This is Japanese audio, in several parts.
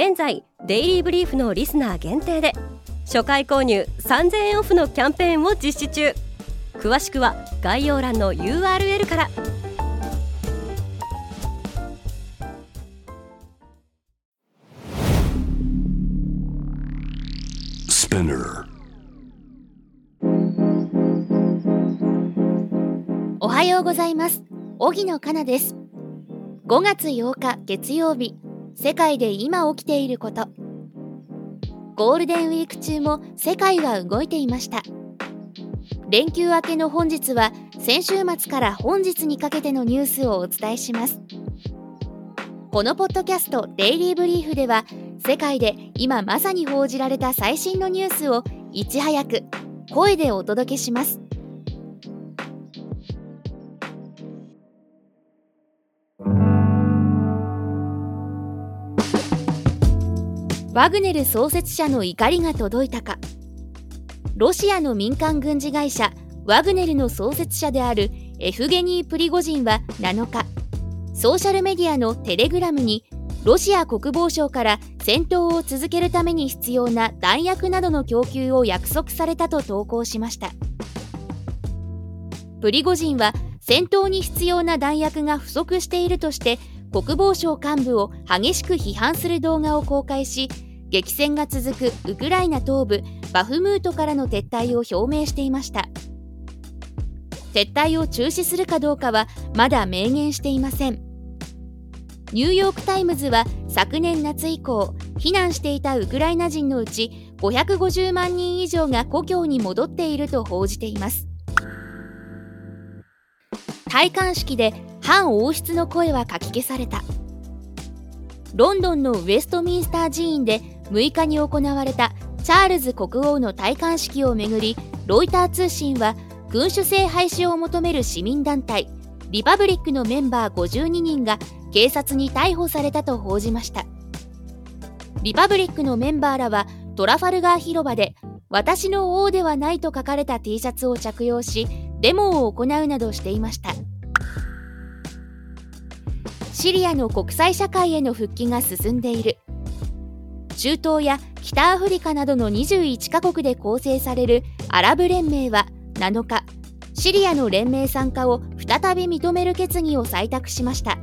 現在デイリーブリーフのリスナー限定で初回購入3000円オフのキャンペーンを実施中。詳しくは概要欄の URL から。おはようございます。荻野かなです。5月8日月曜日世界で今起きていること。ゴールデンウィーク中も世界は動いていました。連休明けの本日は先週末から本日にかけてのニュースをお伝えします。このポッドキャストデイリーブリーフでは世界で今まさに報じられた最新のニュースをいち早く声でお届けします。ワグネル創設者の怒りが届いたか。ロシアの民間軍事会社ワグネルの創設者であるエフゲニー・プリゴジンは7日ソーシャルメディアのテレグラムにロシア国防省から戦闘を続けるために必要な弾薬などの供給を約束されたと投稿しました。プリゴジンは戦闘に必要な弾薬が不足しているとして国防省幹部を激しく批判する動画を公開し激戦が続くウクライナ東部バフムートからの撤退を表明していました。撤退を中止するかどうかはまだ明言していません。ニューヨーク・タイムズは昨年夏以降避難していたウクライナ人のうち550万人以上が故郷に戻っていると報じています。戴冠式で反王室の声はかき消された。ロンドンのウェストミンスター寺院で6日に行われたチャールズ国王の戴冠式をめぐりロイター通信は君主制廃止を求める市民団体リパブリックのメンバー52人が警察に逮捕されたと報じました。リパブリックのメンバーらはトラファルガー広場で私の王ではないと書かれた T シャツを着用しデモを行うなどしていました。シリアの国際社会への復帰が進んでいる。中東や北アフリカなどの21カ国で構成されるアラブ連盟は7日シリアの連盟参加を再び認める決議を採択しました。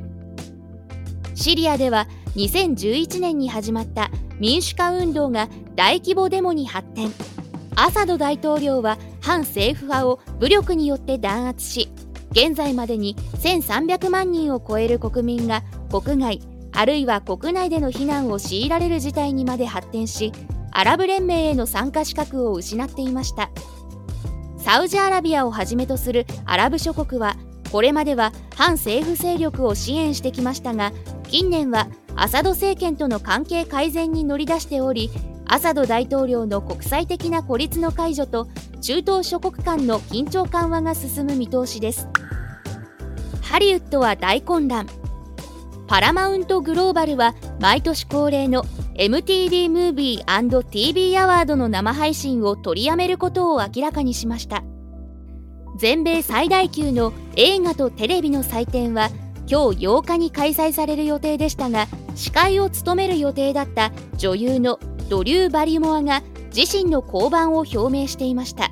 シリアでは2011年に始まった民主化運動が大規模デモに発展。アサド大統領は反政府派を武力によって弾圧し現在までに1300万人を超える国民が国外あるいは国内での避難を強いられる事態にまで発展しアラブ連盟への参加資格を失っていました。サウジアラビアをはじめとするアラブ諸国はこれまでは反政府勢力を支援してきましたが近年はアサド政権との関係改善に乗り出しておりアサド大統領の国際的な孤立の解除と中東諸国間の緊張緩和が進む見通しです。ハリウッドは大混乱。パラマウントグローバルは毎年恒例の MTV ムービー &TV アワードの生配信を取りやめることを明らかにしました。全米最大級の映画とテレビの祭典は今日8日に開催される予定でしたが司会を務める予定だった女優のドリュー・バリモアが自身の降板を表明していました。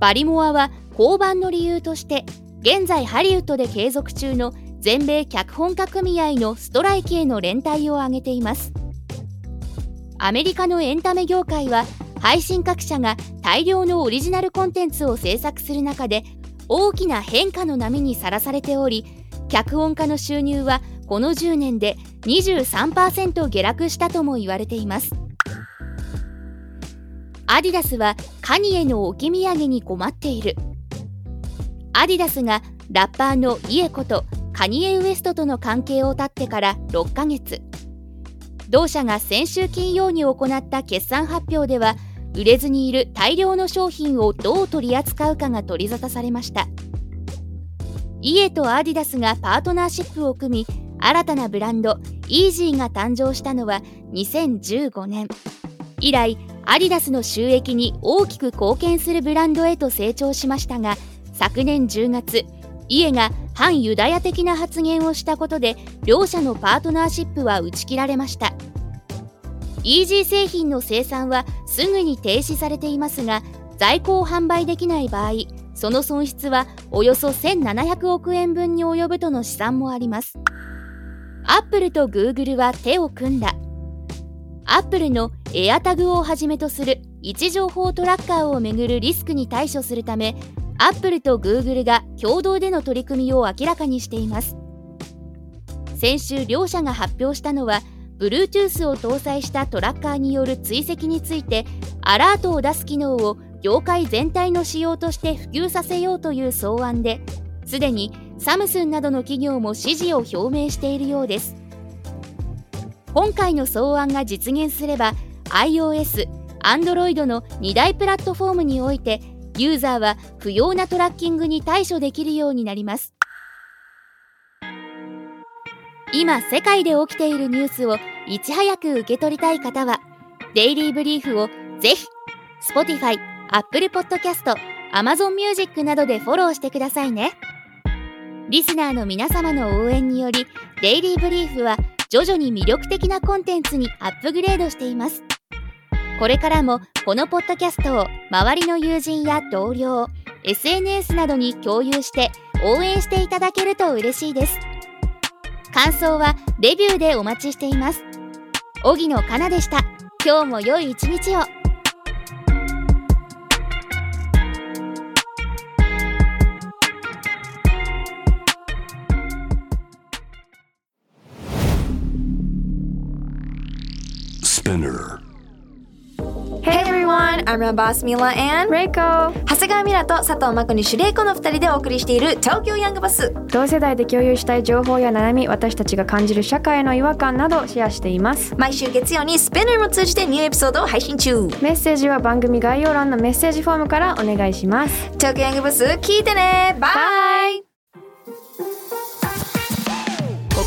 バリモアは降板の理由として現在ハリウッドで継続中の全米脚本家組合のストライキへの連帯を挙げています。アメリカのエンタメ業界は配信各社が大量のオリジナルコンテンツを制作する中で大きな変化の波にさらされており脚本家の収入はこの10年で23%下落したとも言われています。アディダスはカニエの置き土産に困っている。アディダスがラッパーのイエことカニエ・ウエストとの関係を絶ってから6ヶ月。同社が先週金曜に行った決算発表では売れずにいる大量の商品をどう取り扱うかが取り沙汰されました。イエとアディダスがパートナーシップを組み新たなブランドイージーが誕生したのは2015年。以来アディダスの収益に大きく貢献するブランドへと成長しましたが昨年10月イエが反ユダヤ的な発言をしたことで両社のパートナーシップは打ち切られました。イージー製品の生産はすぐに停止されていますが在庫を販売できない場合その損失はおよそ1700億円分に及ぶとの試算もあります。アップルとグーグルは手を組んだ。アップルのエアタグをはじめとする位置情報トラッカーをめぐるリスクに対処するためアップルとグーグルが共同での取り組みを明らかにしています。先週両社が発表したのは Bluetooth を搭載したトラッカーによる追跡についてアラートを出す機能を業界全体の仕様として普及させようという草案ですでにサムスンなどの企業も支持を表明しているようです。今回の草案が実現すれば iOS、Android の2大プラットフォームにおいてユーザーは不要なトラッキングに対処できるようになります。今世界で起きているニュースをいち早く受け取りたい方はデイリーブリーフをぜひ Spotify、Apple Podcast、Amazon Music などでフォローしてくださいね。リスナーの皆様の応援によりデイリーブリーフは徐々に魅力的なコンテンツにアップグレードしています。これからもこのポッドキャストを周りの友人や同僚 SNS などに共有して応援していただけると嬉しいです。感想はレビューでお待ちしています。荻野かなでした。今日も良い一日を。I'm your boss Mila and Reiko. 長谷川ミラと佐藤真子に司令子の二人でお送りしている東京ヤングバス。同世代で共有したい情報や悩み私たちが感じる社会への違和感などをシェアしています。毎週月曜にスペナーも通じてニューエピソードを配信中。メッセージは番組概要欄のメッセージフォームからお願いします。東京ヤングバス聞いてね。こ